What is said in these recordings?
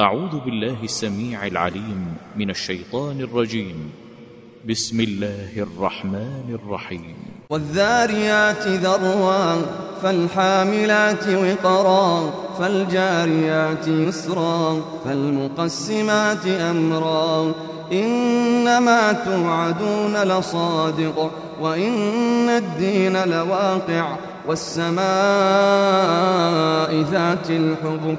أعوذ بالله السميع العليم من الشيطان الرجيم. بسم الله الرحمن الرحيم. والذاريات ذروا فالحاملات وقرا فالجاريات يسرا فالمقسمات أمرا إنما توعدون لصادق وإن الدين لواقع والسماء ذات الحبك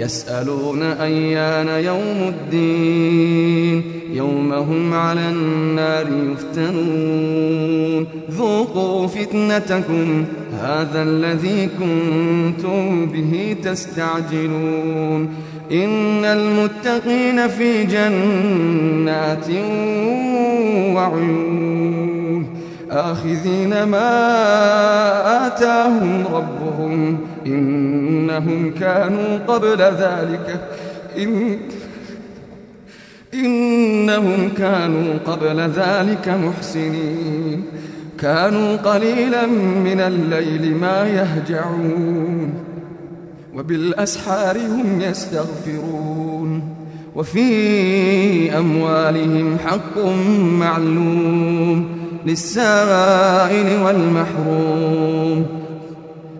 يسألون أيان يوم الدين يوم هم على النار يفتنون ذوقوا فتنتكم هذا الذي كنتم به تستعجلون إن المتقين في جنات وعيون آخذين ما آتاهم ربهم إنهم كانوا قبل ذلك. إن إنهم كانوا قبل ذلك محسنين. كانوا قليلا من الليل ما يهجعون. وبالأسحار هم يستغفرون. وفي أموالهم حق معلوم. للسائل والمحروم.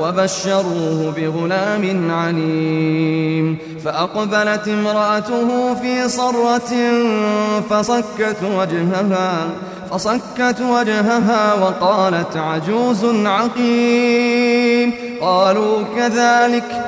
وبشروه بغلام عليم. فأقبلت امرأته في صرة فصكت وجهها فصكت وجهها وقالت عجوز عقيم. قالوا كذلك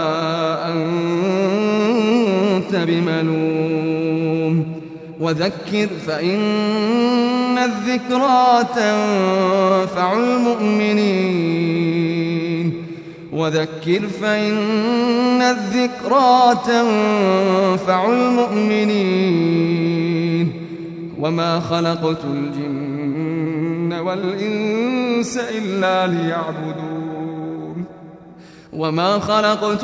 أنت بملوم. وذكر فإن الذكرى تنفع المؤمنين. وذكر فإن الذكرى تنفع المؤمنين. وما خلقت الجن والإنس إلا ليعبدون. وما خلقت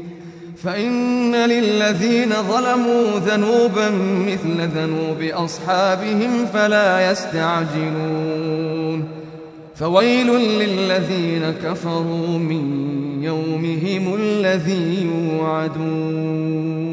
فإن للذين ظلموا ذنوبا مثل ذنوب أصحابهم فلا يستعجلون. فويل للذين كفروا من يومهم الذي يوعدون.